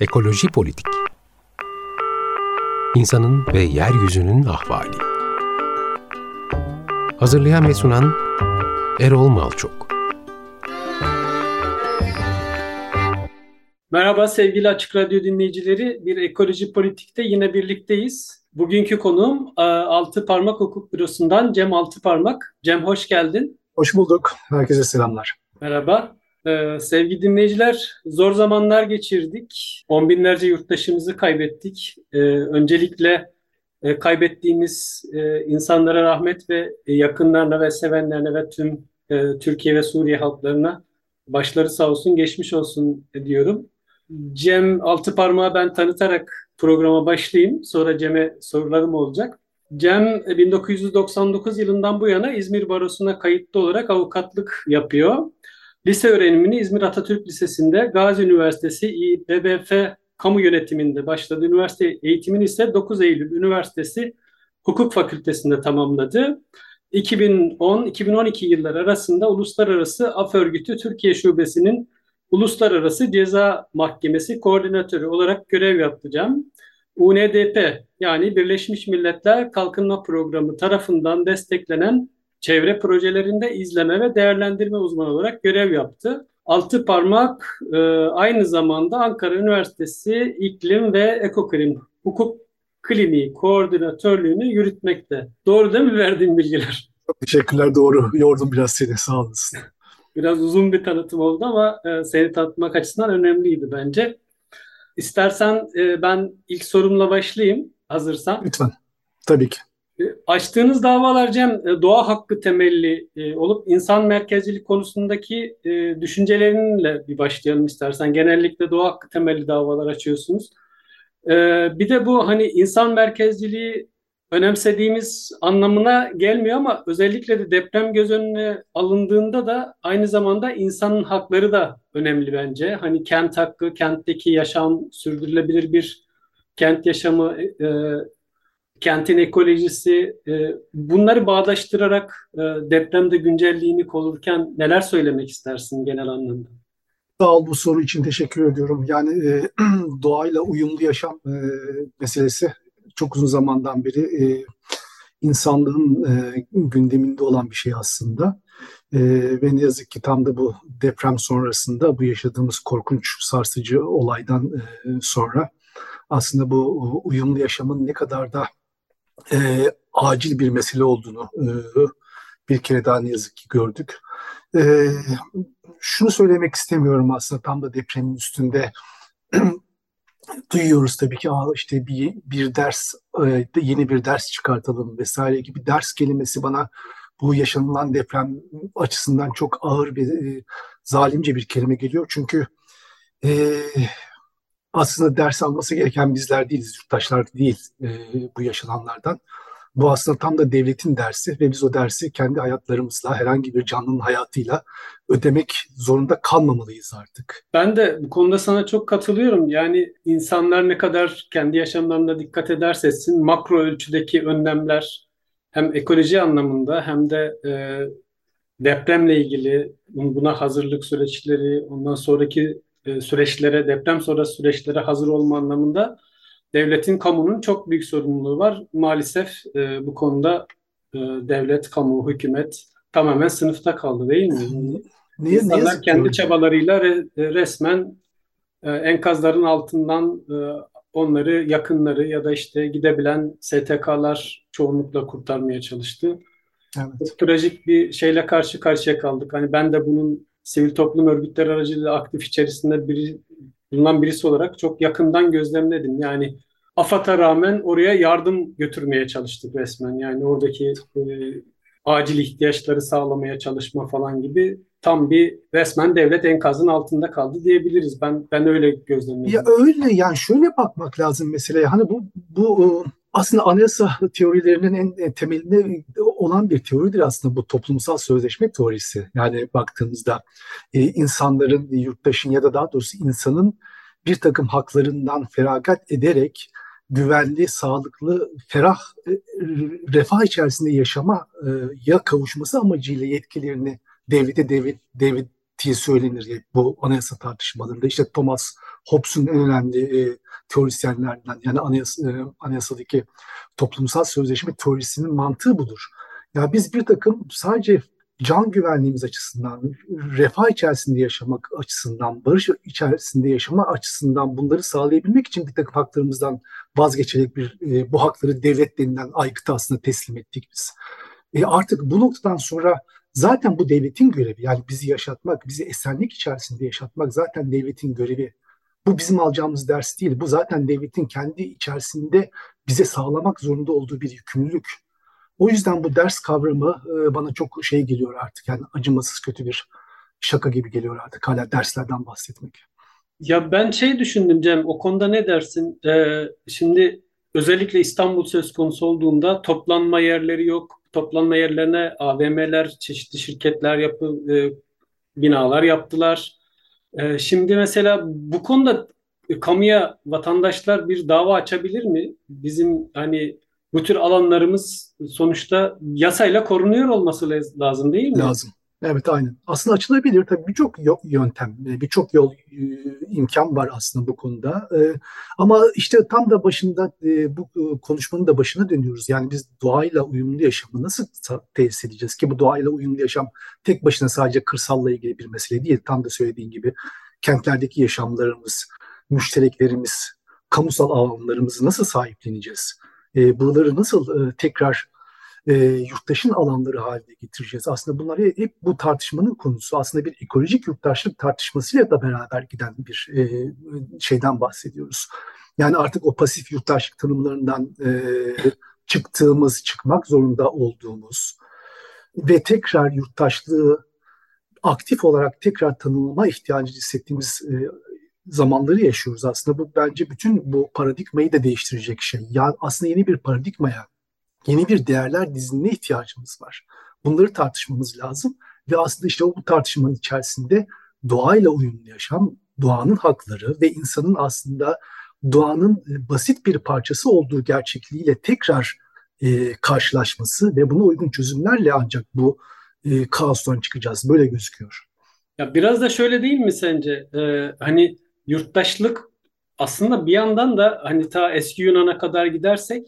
Ekoloji Politik İnsanın ve Yeryüzünün Ahvali Hazırlayan ve sunan Erol Malçok Merhaba sevgili Açık Radyo dinleyicileri. Bir Ekoloji Politik'te yine birlikteyiz. Bugünkü konuğum e, Altı Parmak Hukuk Bürosu'ndan Cem Altı Parmak. Cem hoş geldin. Hoş bulduk. Herkese selamlar. Merhaba. Ee, sevgili dinleyiciler, zor zamanlar geçirdik. On binlerce yurttaşımızı kaybettik. Ee, öncelikle e, kaybettiğimiz e, insanlara rahmet ve e, yakınlarına ve sevenlerine ve tüm e, Türkiye ve Suriye halklarına başları sağ olsun, geçmiş olsun diyorum. Cem Altıparmağı ben tanıtarak programa başlayayım. Sonra Cem'e sorularım olacak. Cem 1999 yılından bu yana İzmir Barosu'na kayıtlı olarak avukatlık yapıyor. Lise öğrenimini İzmir Atatürk Lisesi'nde, Gazi Üniversitesi İBBF Kamu Yönetiminde başladı. Üniversite eğitimini ise 9 Eylül Üniversitesi Hukuk Fakültesi'nde tamamladı. 2010-2012 yıllar arasında Uluslararası Af Örgütü Türkiye Şubesi'nin Uluslararası Ceza Mahkemesi koordinatörü olarak görev yapacağım. UNDP yani Birleşmiş Milletler Kalkınma Programı tarafından desteklenen çevre projelerinde izleme ve değerlendirme uzmanı olarak görev yaptı. Altı parmak e, aynı zamanda Ankara Üniversitesi İklim ve Ekoklim Hukuk Kliniği Koordinatörlüğünü yürütmekte. Doğru değil mi verdiğim bilgiler? Çok teşekkürler doğru. Yordum biraz seni sağ olasın. Biraz uzun bir tanıtım oldu ama e, seni tanıtmak açısından önemliydi bence. İstersen e, ben ilk sorumla başlayayım hazırsan. Lütfen. Tabii ki. E, açtığınız davalar Cem e, doğa hakkı temelli e, olup insan merkezcilik konusundaki düşüncelerinle bir başlayalım istersen. Genellikle doğa hakkı temelli davalar açıyorsunuz. Bir de bu hani insan merkezciliği önemsediğimiz anlamına gelmiyor ama özellikle de deprem göz önüne alındığında da aynı zamanda insanın hakları da önemli bence. Hani kent hakkı, kentteki yaşam, sürdürülebilir bir kent yaşamı, kentin ekolojisi e, bunları bağdaştırarak e, depremde güncelliğini korurken neler söylemek istersin genel anlamda? Sağ ol bu soru için teşekkür ediyorum. Yani e, doğayla uyumlu yaşam e, meselesi çok uzun zamandan beri e, insanlığın e, gündeminde olan bir şey aslında. E, ve ne yazık ki tam da bu deprem sonrasında bu yaşadığımız korkunç sarsıcı olaydan e, sonra aslında bu uyumlu yaşamın ne kadar da e, acil bir mesele olduğunu e, bir kere daha ne yazık ki gördük. E, şunu söylemek istemiyorum aslında tam da depremin üstünde duyuyoruz tabii ki Aa, işte bir, bir ders e, yeni bir ders çıkartalım vesaire gibi ders kelimesi bana bu yaşanılan deprem açısından çok ağır bir e, zalimce bir kelime geliyor çünkü e, aslında ders alması gereken bizler değiliz, yurttaşlar değil e, bu yaşananlardan. Bu aslında tam da devletin dersi ve biz o dersi kendi hayatlarımızla, herhangi bir canlının hayatıyla ödemek zorunda kalmamalıyız artık. Ben de bu konuda sana çok katılıyorum. Yani insanlar ne kadar kendi yaşamlarına dikkat ederse etsin, makro ölçüdeki önlemler hem ekoloji anlamında hem de e, depremle ilgili buna hazırlık süreçleri, ondan sonraki e, süreçlere, deprem sonrası süreçlere hazır olma anlamında devletin, kamunun çok büyük sorumluluğu var. Maalesef e, bu konuda e, devlet, kamu, hükümet tamamen sınıfta kaldı değil mi? Niye, İnsanlar niye kendi çabalarıyla re, resmen e, enkazların altından e, onları yakınları ya da işte gidebilen STK'lar çoğunlukla kurtarmaya çalıştı. Evet. Çok trajik bir şeyle karşı karşıya kaldık. Hani ben de bunun sivil toplum örgütleri aracılığıyla aktif içerisinde biri, bulunan birisi olarak çok yakından gözlemledim. Yani AFAD'a rağmen oraya yardım götürmeye çalıştık resmen. Yani oradaki e, acil ihtiyaçları sağlamaya çalışma falan gibi tam bir resmen devlet enkazın altında kaldı diyebiliriz. Ben ben öyle gözlemledim. Ya öyle yani şöyle bakmak lazım mesela. Hani bu bu aslında anayasa teorilerinin en temelinde olan bir teoridir aslında bu toplumsal sözleşme teorisi. Yani baktığımızda e, insanların, yurttaşın ya da daha doğrusu insanın bir takım haklarından feragat ederek güvenli, sağlıklı, ferah, e, refah içerisinde yaşama e, kavuşması amacıyla yetkilerini devlete devlet, devlet diye söylenir bu anayasa tartışmalarında. İşte Thomas Hobbes'un en önemli e, teorisyenlerden yani anayas e, anayasadaki toplumsal sözleşme teorisinin mantığı budur. Ya biz bir takım sadece can güvenliğimiz açısından, refah içerisinde yaşamak açısından, barış içerisinde yaşama açısından bunları sağlayabilmek için bir takım haklarımızdan vazgeçerek bir e, bu hakları devlet denilen aygıtı aslında teslim ettik biz. E artık bu noktadan sonra zaten bu devletin görevi yani bizi yaşatmak, bizi esenlik içerisinde yaşatmak zaten devletin görevi. Bu bizim alacağımız ders değil. Bu zaten devletin kendi içerisinde bize sağlamak zorunda olduğu bir yükümlülük. O yüzden bu ders kavramı e, bana çok şey geliyor artık. Yani acımasız kötü bir şaka gibi geliyor artık hala derslerden bahsetmek. Ya ben şey düşündüm Cem, o konuda ne dersin? Ee, şimdi özellikle İstanbul söz konusu olduğunda toplanma yerleri yok. Toplanma yerlerine AVM'ler, çeşitli şirketler yapı, e, binalar yaptılar. E, şimdi mesela bu konuda kamuya vatandaşlar bir dava açabilir mi? Bizim hani bu tür alanlarımız sonuçta yasayla korunuyor olması lazım değil mi? Lazım. Evet aynen. Aslında açılabilir tabii birçok yöntem, e, birçok yol e, imkan var aslında bu konuda. E, ama işte tam da başında bu konuşmanın da başına dönüyoruz. Yani biz doğayla uyumlu yaşamı nasıl tesis edeceğiz ki bu doğayla uyumlu yaşam tek başına sadece kırsalla ilgili bir mesele değil. Tam da söylediğin gibi kentlerdeki yaşamlarımız, müştereklerimiz, kamusal alanlarımızı nasıl sahipleneceğiz? Buraları nasıl tekrar e, yurttaşın alanları haline getireceğiz. Aslında bunlar hep bu tartışmanın konusu. Aslında bir ekolojik yurttaşlık tartışmasıyla da beraber giden bir e, şeyden bahsediyoruz. Yani artık o pasif yurttaşlık tanımlarından e, çıktığımız, çıkmak zorunda olduğumuz ve tekrar yurttaşlığı aktif olarak tekrar tanımlama ihtiyacı hissettiğimiz e, zamanları yaşıyoruz aslında. Bu bence bütün bu paradigmayı da değiştirecek şey. Yani aslında yeni bir paradigmaya yeni bir değerler diziline ihtiyacımız var. Bunları tartışmamız lazım ve aslında işte o bu tartışmanın içerisinde doğayla uyumlu yaşam, doğanın hakları ve insanın aslında doğanın e, basit bir parçası olduğu gerçekliğiyle tekrar e, karşılaşması ve buna uygun çözümlerle ancak bu e, kaostan çıkacağız. Böyle gözüküyor. Ya biraz da şöyle değil mi sence? Ee, hani yurttaşlık aslında bir yandan da hani ta eski Yunan'a kadar gidersek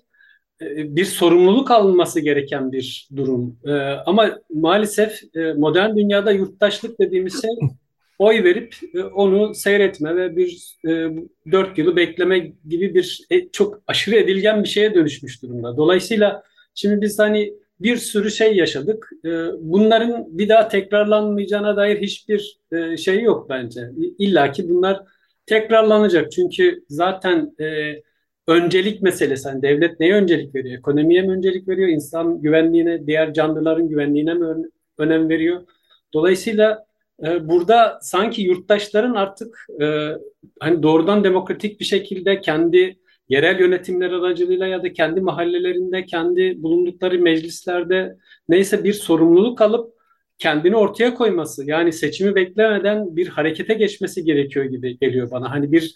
e, bir sorumluluk alınması gereken bir durum. E, ama maalesef e, modern dünyada yurttaşlık dediğimiz şey oy verip onu seyretme ve bir dört yılı bekleme gibi bir çok aşırı edilgen bir şeye dönüşmüş durumda. Dolayısıyla şimdi biz hani bir sürü şey yaşadık. Bunların bir daha tekrarlanmayacağına dair hiçbir şey yok bence. İlla ki bunlar tekrarlanacak. Çünkü zaten öncelik meselesi. Yani devlet neye öncelik veriyor? Ekonomiye mi öncelik veriyor? İnsan güvenliğine, diğer canlıların güvenliğine mi önem veriyor? Dolayısıyla e, burada sanki yurttaşların artık e, hani doğrudan demokratik bir şekilde kendi yerel yönetimler aracılığıyla ya da kendi mahallelerinde, kendi bulundukları meclislerde neyse bir sorumluluk alıp kendini ortaya koyması yani seçimi beklemeden bir harekete geçmesi gerekiyor gibi geliyor bana. Hani bir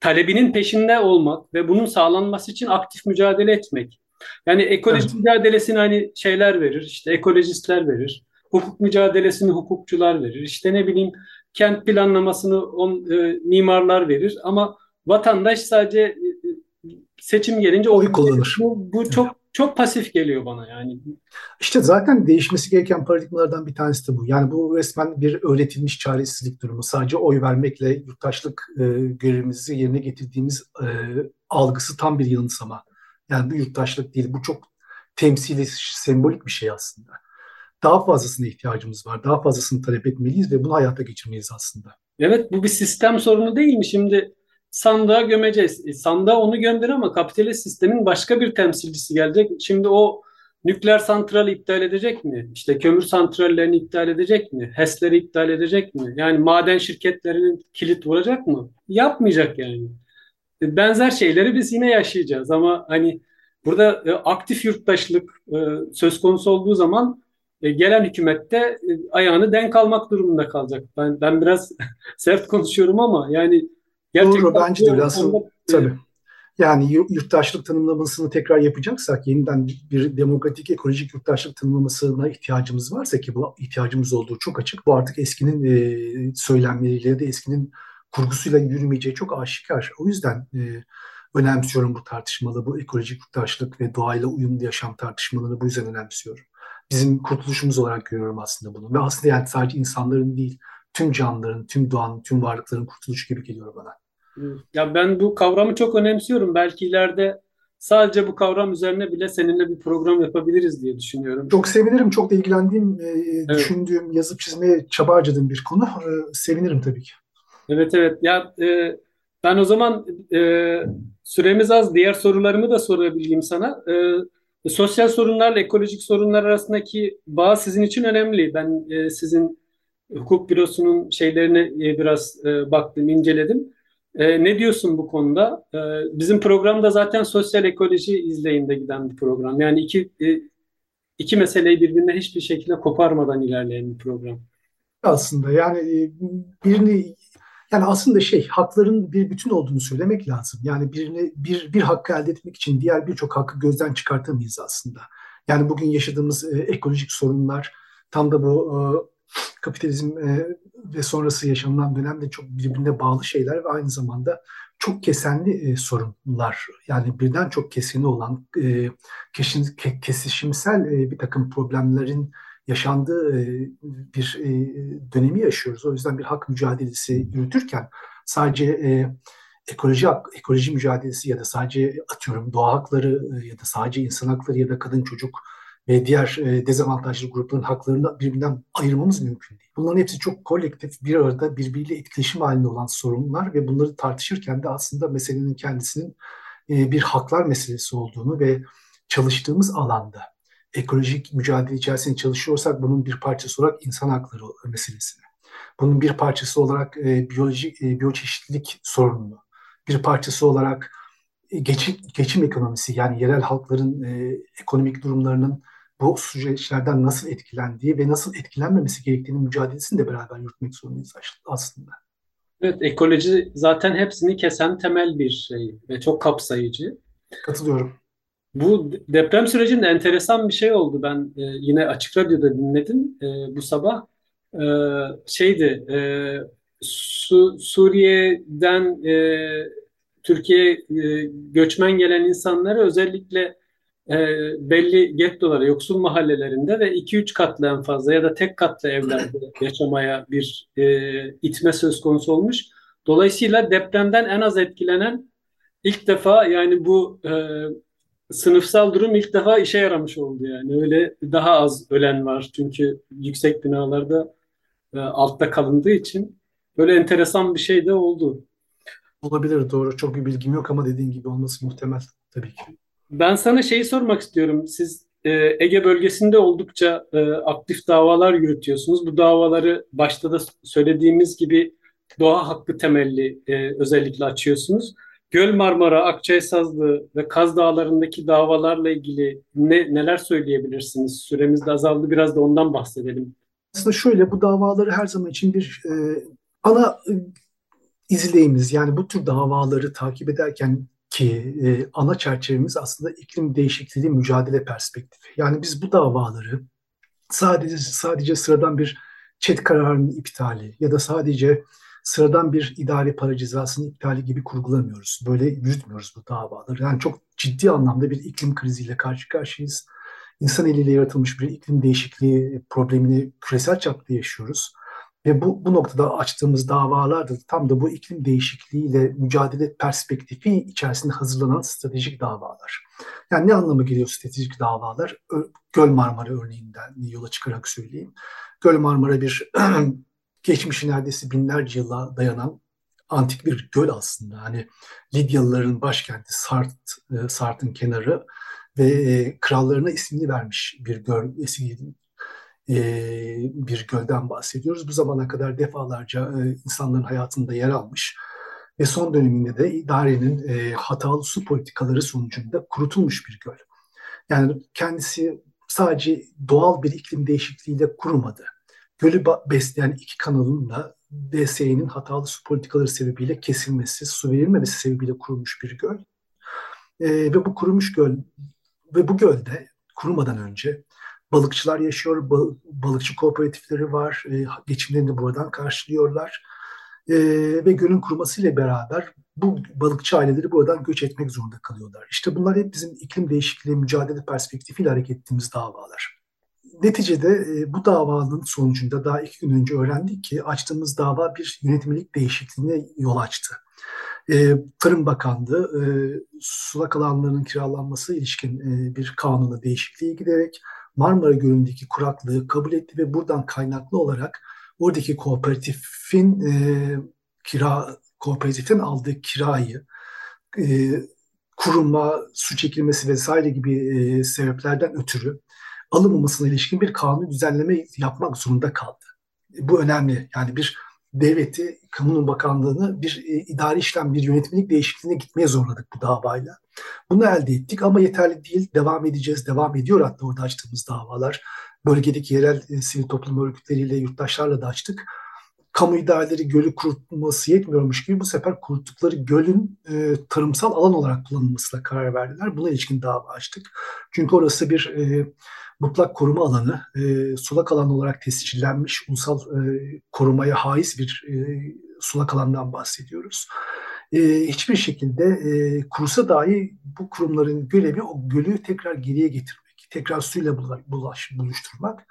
talebinin peşinde olmak ve bunun sağlanması için aktif mücadele etmek. Yani ekoloji evet. mücadelesini hani şeyler verir, işte ekolojistler verir. Hukuk mücadelesini hukukçular verir. İşte ne bileyim kent planlamasını on, e, mimarlar verir ama vatandaş sadece e, seçim gelince oy kullanır. Bu, bu çok çok pasif geliyor bana yani. İşte zaten değişmesi gereken paradigmalardan bir tanesi de bu. Yani bu resmen bir öğretilmiş çaresizlik durumu. Sadece oy vermekle yurttaşlık e, görevimizi yerine getirdiğimiz e, algısı tam bir yanılsama. Yani bu yurttaşlık değil. Bu çok temsili, sembolik bir şey aslında. Daha fazlasına ihtiyacımız var. Daha fazlasını talep etmeliyiz ve bunu hayata geçirmeliyiz aslında. Evet bu bir sistem sorunu değil mi? Şimdi sandığa gömeceğiz. E, sandığa onu gönder ama kapitalist sistemin başka bir temsilcisi gelecek. Şimdi o nükleer santrali iptal edecek mi? İşte kömür santrallerini iptal edecek mi? HES'leri iptal edecek mi? Yani maden şirketlerinin kilit vuracak mı? Yapmayacak yani. E, benzer şeyleri biz yine yaşayacağız ama hani burada e, aktif yurttaşlık e, söz konusu olduğu zaman e, gelen hükümette e, ayağını denk almak durumunda kalacak. Ben ben biraz sert konuşuyorum ama yani Gerçekten Doğru bence de öyle aslında tabii. Yani yurttaşlık tanımlamasını tekrar yapacaksak yeniden bir demokratik ekolojik yurttaşlık tanımlamasına ihtiyacımız varsa ki bu ihtiyacımız olduğu çok açık. Bu artık eskinin e, söylemleriyle de eskinin kurgusuyla yürümeyeceği çok aşikar. O yüzden e, önemsiyorum bu tartışmalı, bu ekolojik yurttaşlık ve doğayla uyumlu yaşam tartışmalarını bu yüzden önemsiyorum. Bizim kurtuluşumuz olarak görüyorum aslında bunu. Ve aslında yani sadece insanların değil, tüm canlıların, tüm doğanın, tüm varlıkların kurtuluşu gibi geliyor bana. Ya ben bu kavramı çok önemsiyorum. Belki ileride sadece bu kavram üzerine bile seninle bir program yapabiliriz diye düşünüyorum. Çok sevinirim. Çok da ilgilendiğim, e, evet. düşündüğüm, yazıp çizmeye çaba harcadığım bir konu. E, sevinirim tabii ki. Evet evet. Ya e, ben o zaman e, süremiz az. Diğer sorularımı da sorabileyim sana. E, sosyal sorunlarla ekolojik sorunlar arasındaki bağ sizin için önemli. Ben e, sizin hukuk bürosunun şeylerine e, biraz e, baktım, inceledim. E, ne diyorsun bu konuda? E, bizim programda zaten sosyal ekoloji izleyinde giden bir program. Yani iki e, iki meseleyi birbirinden hiçbir şekilde koparmadan ilerleyen bir program. Aslında yani e, birini yani aslında şey hakların bir bütün olduğunu söylemek lazım. Yani birini bir bir hakkı elde etmek için diğer birçok hakkı gözden çıkartamayız aslında. Yani bugün yaşadığımız e, ekolojik sorunlar tam da bu e, kapitalizm e, ve sonrası yaşanılan dönemde çok birbirine bağlı şeyler ve aynı zamanda çok kesenli e, sorunlar. Yani birden çok kesini olan e, kesin, ke, kesişimsel e, bir takım problemlerin yaşandığı e, bir e, dönemi yaşıyoruz. O yüzden bir hak mücadelesi yürütürken sadece e, ekoloji ekoloji mücadelesi ya da sadece atıyorum doğa hakları e, ya da sadece insan hakları ya da kadın çocuk ve diğer e, dezavantajlı grupların haklarını birbirinden ayırmamız mümkün değil. Bunların hepsi çok kolektif, bir arada birbiriyle etkileşim halinde olan sorunlar ve bunları tartışırken de aslında meselenin kendisinin e, bir haklar meselesi olduğunu ve çalıştığımız alanda ekolojik mücadele içerisinde çalışıyorsak bunun bir parçası olarak insan hakları meselesini, bunun bir parçası olarak e, biyolojik e, biyoçeşitlilik sorununu, bir parçası olarak e, geçim, geçim ekonomisi yani yerel halkların e, ekonomik durumlarının bu süreçlerden nasıl etkilendiği ve nasıl etkilenmemesi gerektiğini mücadelesini de beraber yürütmek zorundayız aslında. Evet, ekoloji zaten hepsini kesen temel bir şey ve çok kapsayıcı. Katılıyorum. Bu deprem sürecinde enteresan bir şey oldu. Ben e, yine Açık Radyo'da dinledim e, bu sabah. E, şeydi, e, Su, Suriye'den e, Türkiye'ye e, göçmen gelen insanları özellikle e, belli gettolara, yoksul mahallelerinde ve 2-3 katlı en fazla ya da tek katlı evlerde yaşamaya bir e, itme söz konusu olmuş. Dolayısıyla depremden en az etkilenen ilk defa yani bu e, sınıfsal durum ilk defa işe yaramış oldu yani. Öyle daha az ölen var çünkü yüksek binalarda e, altta kalındığı için böyle enteresan bir şey de oldu. Olabilir doğru. Çok bir bilgim yok ama dediğin gibi olması muhtemel tabii ki. Ben sana şeyi sormak istiyorum. Siz e, Ege bölgesinde oldukça e, aktif davalar yürütüyorsunuz. Bu davaları başta da söylediğimiz gibi doğa hakkı temelli e, özellikle açıyorsunuz. Göl Marmara, Akçaysazlı ve Kaz Dağları'ndaki davalarla ilgili ne, neler söyleyebilirsiniz? Süremiz de azaldı. Biraz da ondan bahsedelim. Aslında şöyle bu davaları her zaman için bir e, ana e, izleyimiz yani bu tür davaları takip ederken ki e, ana çerçevemiz aslında iklim değişikliği mücadele perspektifi. Yani biz bu davaları sadece sadece sıradan bir çet kararının iptali ya da sadece sıradan bir idari para cezasının iptali gibi kurgulamıyoruz. Böyle yürütmüyoruz bu davaları. Yani çok ciddi anlamda bir iklim kriziyle karşı karşıyayız. İnsan eliyle yaratılmış bir iklim değişikliği problemini küresel çapta yaşıyoruz. Ve bu, bu noktada açtığımız davalar da tam da bu iklim değişikliğiyle mücadele perspektifi içerisinde hazırlanan stratejik davalar. Yani ne anlamı geliyor stratejik davalar? Göl Marmara örneğinden yola çıkarak söyleyeyim. Göl Marmara bir geçmişi neredeyse binlerce yıla dayanan antik bir göl aslında. Hani Lidyalıların başkenti Sart, e, Sart'ın kenarı ve e, krallarına ismini vermiş bir göl, eski e, bir gölden bahsediyoruz. Bu zamana kadar defalarca insanların hayatında yer almış ve son döneminde de idarenin hatalı su politikaları sonucunda kurutulmuş bir göl. Yani kendisi sadece doğal bir iklim değişikliğiyle kurumadı gölü besleyen iki kanalın da DSE'nin hatalı su politikaları sebebiyle kesilmesi, su verilmemesi sebebiyle kurulmuş bir göl. E, ve bu kurumuş göl ve bu gölde kurumadan önce balıkçılar yaşıyor, balıkçı kooperatifleri var, e, geçimlerini buradan karşılıyorlar. e, ve gölün kurumasıyla beraber bu balıkçı aileleri buradan göç etmek zorunda kalıyorlar. İşte bunlar hep bizim iklim değişikliği mücadele perspektifiyle hareket ettiğimiz davalar. Neticede e, bu davanın sonucunda daha iki gün önce öğrendik ki açtığımız dava bir yönetmelik değişikliğine yol açtı. Tarım Bakanlığı sulak alanlarının kiralanması ilişkin bir kanuna değişikliğe giderek Marmara Gölü'ndeki kuraklığı kabul etti ve buradan kaynaklı olarak oradaki kooperatifin e, kira kooperatifin aldığı kirayı e, kuruma, su çekilmesi vesaire gibi e, sebeplerden ötürü alınmamasına ilişkin bir kanun düzenleme yapmak zorunda kaldı. Bu önemli. Yani bir devleti, kamunun bakanlığını bir e, idari işlem, bir yönetmelik değişikliğine gitmeye zorladık bu davayla. Bunu elde ettik ama yeterli değil. Devam edeceğiz, devam ediyor hatta orada açtığımız davalar. Bölgedeki yerel e, sivil toplum örgütleriyle, yurttaşlarla da açtık. Kamu idareleri gölü kurutması yetmiyormuş gibi bu sefer kuruttukları gölün e, tarımsal alan olarak kullanılmasına karar verdiler. Buna ilişkin dava açtık. Çünkü orası bir e, mutlak koruma alanı, e, sulak alan olarak tescillenmiş ulusal e, korumaya haiz bir e, sulak alandan bahsediyoruz. E, hiçbir şekilde e, kurusa dahi bu kurumların görevi o gölü tekrar geriye getirmek, tekrar suyla bulaş, buluşturmak.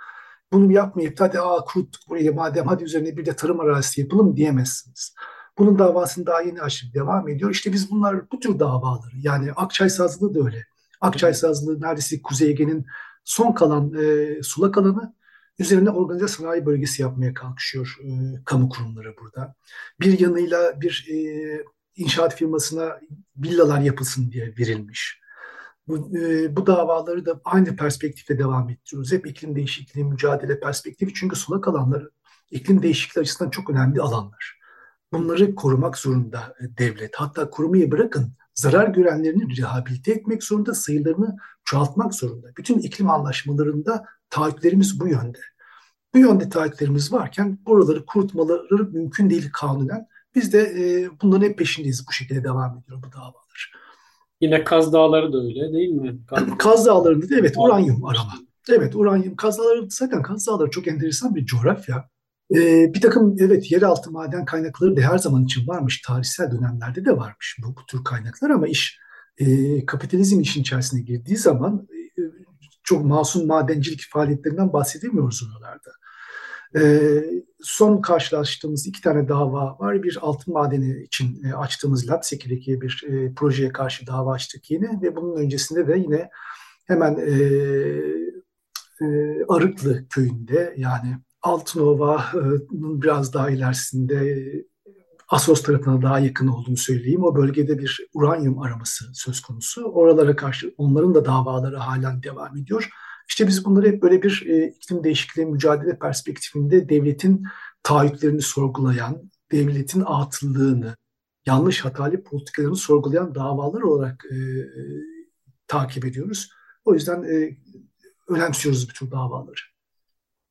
Bunu yapmayıp hadi aa kuruttuk burayı madem hadi üzerine bir de tarım arazisi yapalım diyemezsiniz. Bunun davasını daha yeni açıp devam ediyor. İşte biz bunlar bu tür davaları yani Akçay Sazlığı da öyle. Akçay Sazlığı neredeyse Kuzey Ege'nin son kalan e, sulak alanı üzerine organize sanayi bölgesi yapmaya kalkışıyor e, kamu kurumları burada. Bir yanıyla bir e, inşaat firmasına villalar yapılsın diye verilmiş. Bu, e, bu davaları da aynı perspektifte devam ettiriyoruz. Hep iklim değişikliği mücadele perspektifi çünkü sulak alanları iklim değişikliği açısından çok önemli alanlar. Bunları korumak zorunda e, devlet. Hatta korumayı bırakın zarar görenlerini rehabilite etmek zorunda, sayılarını çoğaltmak zorunda. Bütün iklim anlaşmalarında taahhütlerimiz bu yönde. Bu yönde taahhütlerimiz varken buraları kurutmaları mümkün değil kanunen. Biz de e, bunların hep peşindeyiz. Bu şekilde devam ediyor bu davalar. Yine Kaz Dağları da öyle değil mi? Kaz, Kaz Dağları'nda da evet uranyum arama. Evet uranyum. Kaz Dağları zaten Kaz Dağları çok enteresan bir coğrafya. Ee, bir takım evet yeraltı maden kaynakları da her zaman için varmış. Tarihsel dönemlerde de varmış bu, bu tür kaynaklar ama iş e, kapitalizm işin içerisine girdiği zaman e, çok masum madencilik faaliyetlerinden bahsedemiyoruz oralarda. E, son karşılaştığımız iki tane dava var. Bir altın madeni için e, açtığımız Lapseki'deki bir e, projeye karşı dava açtık yine ve bunun öncesinde de yine hemen e, e, Arıklı köyünde yani Altınova'nın biraz daha ilerisinde Asos tarafına daha yakın olduğunu söyleyeyim. O bölgede bir uranyum araması söz konusu. Oralara karşı onların da davaları halen devam ediyor. İşte biz bunları hep böyle bir e, iklim değişikliği mücadele perspektifinde devletin taahhütlerini sorgulayan, devletin atılığını, yanlış hatalı politikalarını sorgulayan davalar olarak e, e, takip ediyoruz. O yüzden e, önemsiyoruz bütün davaları.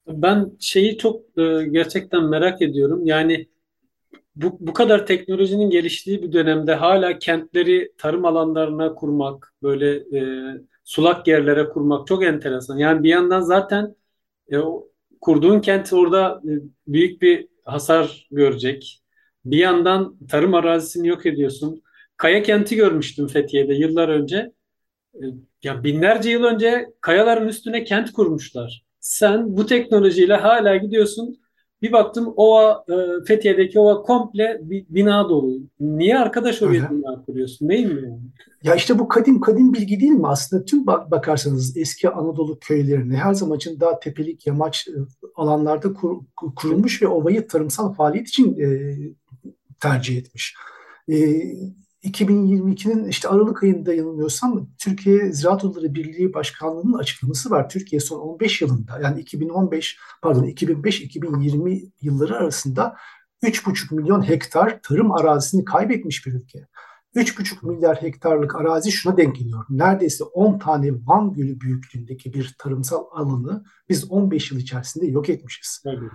Ben şeyi çok e, gerçekten merak ediyorum. Yani bu, bu kadar teknolojinin geliştiği bir dönemde hala kentleri tarım alanlarına kurmak, böyle e, sulak yerlere kurmak çok enteresan. Yani bir yandan zaten e, kurduğun kent orada e, büyük bir hasar görecek. Bir yandan tarım arazisini yok ediyorsun. Kaya kenti görmüştüm Fethiye'de yıllar önce. E, ya binlerce yıl önce kayaların üstüne kent kurmuşlar. Sen bu teknolojiyle hala gidiyorsun. Bir baktım ova, e, Fethiye'deki ova komple bir bina dolu. Niye arkadaş oraya bina kuruyorsun? Değil mi yani? Ya işte bu kadim kadim bilgi değil mi aslında? Tüm bak bakarsanız eski Anadolu köylerine her zaman için daha tepelik yamaç e, alanlarda kur, kurulmuş ve ovayı tarımsal faaliyet için e, tercih etmiş. E, 2022'nin işte Aralık ayında yanılmıyorsam Türkiye Ziraat Odaları Birliği Başkanlığı'nın açıklaması var. Türkiye son 15 yılında yani 2015 pardon 2005-2020 yılları arasında 3,5 milyon hektar tarım arazisini kaybetmiş bir ülke. 3,5 milyar hektarlık arazi şuna denk geliyor. Neredeyse 10 tane Van Gölü büyüklüğündeki bir tarımsal alanı biz 15 yıl içerisinde yok etmişiz. Evet.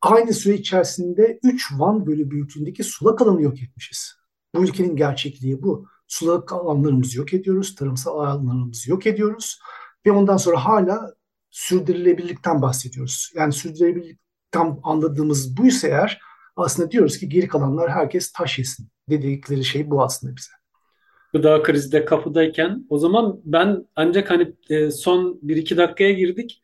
Aynı süre içerisinde 3 Van Gölü büyüklüğündeki sulak alanı yok etmişiz. Bu ülkenin gerçekliği bu. Sulak alanlarımızı yok ediyoruz, tarımsal alanlarımızı yok ediyoruz ve ondan sonra hala sürdürülebilirlikten bahsediyoruz. Yani sürdürülebilirlikten anladığımız buysa eğer Aslında diyoruz ki geri kalanlar herkes taş yesin. Dedikleri şey bu aslında bize. Gıda krizi de kapıdayken o zaman ben ancak hani e, son 1-2 dakikaya girdik.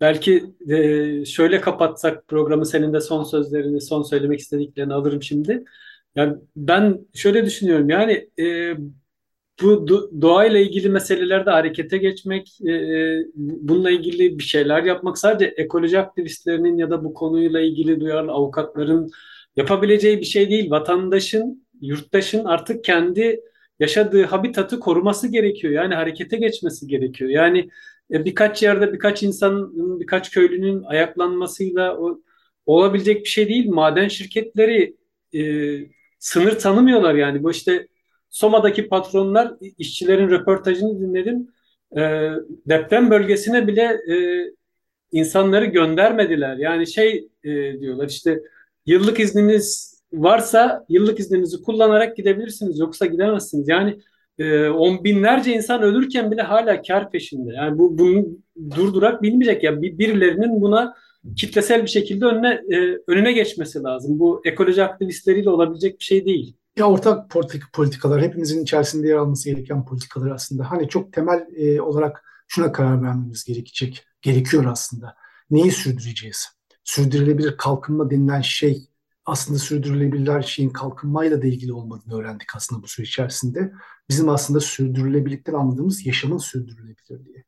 Belki e, şöyle kapatsak programı senin de son sözlerini, son söylemek istediklerini alırım şimdi. Yani ben şöyle düşünüyorum yani e, bu doğayla ilgili meselelerde harekete geçmek, e, e, bununla ilgili bir şeyler yapmak sadece ekoloji aktivistlerinin ya da bu konuyla ilgili duyarlı avukatların yapabileceği bir şey değil. Vatandaşın, yurttaşın artık kendi yaşadığı habitatı koruması gerekiyor. Yani harekete geçmesi gerekiyor. Yani e, birkaç yerde birkaç insanın, birkaç köylünün ayaklanmasıyla o, olabilecek bir şey değil. Maden şirketleri e, sınır tanımıyorlar yani. Bu işte Soma'daki patronlar işçilerin röportajını dinledim. E, deprem bölgesine bile e, insanları göndermediler. Yani şey e, diyorlar işte yıllık izniniz varsa yıllık izninizi kullanarak gidebilirsiniz. Yoksa gidemezsiniz. Yani e, on binlerce insan ölürken bile hala kar peşinde. Yani bu bunu durdurak bilmeyecek ya birilerinin buna kitlesel bir şekilde önüne e, önüne geçmesi lazım. Bu ekoloji aktivistleriyle olabilecek bir şey değil. Ya ortak politik politikalar hepimizin içerisinde yer alması gereken politikalar aslında. Hani çok temel e, olarak şuna karar vermemiz gerekecek, gerekiyor aslında. Neyi sürdüreceğiz? Sürdürülebilir kalkınma denilen şey aslında sürdürülebilir her şeyin kalkınmayla da ilgili olmadığını öğrendik aslında bu süreç içerisinde. Bizim aslında sürdürülebilirlikten anladığımız yaşamın sürdürülebilirliği.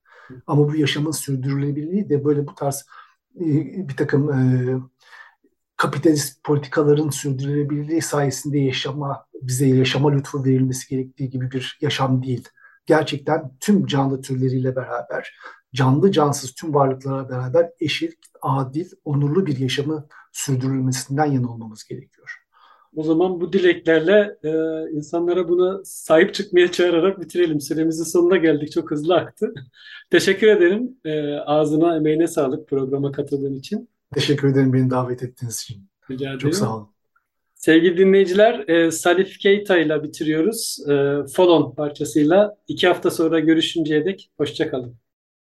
Ama bu yaşamın sürdürülebilirliği de böyle bu tarz bir takım e, kapitalist politikaların sürdürülebilirliği sayesinde yaşama, bize yaşama lütfu verilmesi gerektiği gibi bir yaşam değil. Gerçekten tüm canlı türleriyle beraber, canlı cansız tüm varlıklara beraber eşit, adil, onurlu bir yaşamı sürdürülmesinden yana olmamız gerekiyor. O zaman bu dileklerle e, insanlara buna sahip çıkmaya çağırarak bitirelim. Süremizin sonuna geldik. Çok hızlı aktı. Teşekkür ederim. E, ağzına, emeğine sağlık programa katıldığın için. Teşekkür ederim beni davet ettiğiniz için. Rica ederim. Çok sağ olun. Sevgili dinleyiciler, e, Salif Keita ile bitiriyoruz. E, Folon parçasıyla. iki hafta sonra görüşünceye dek hoşçakalın.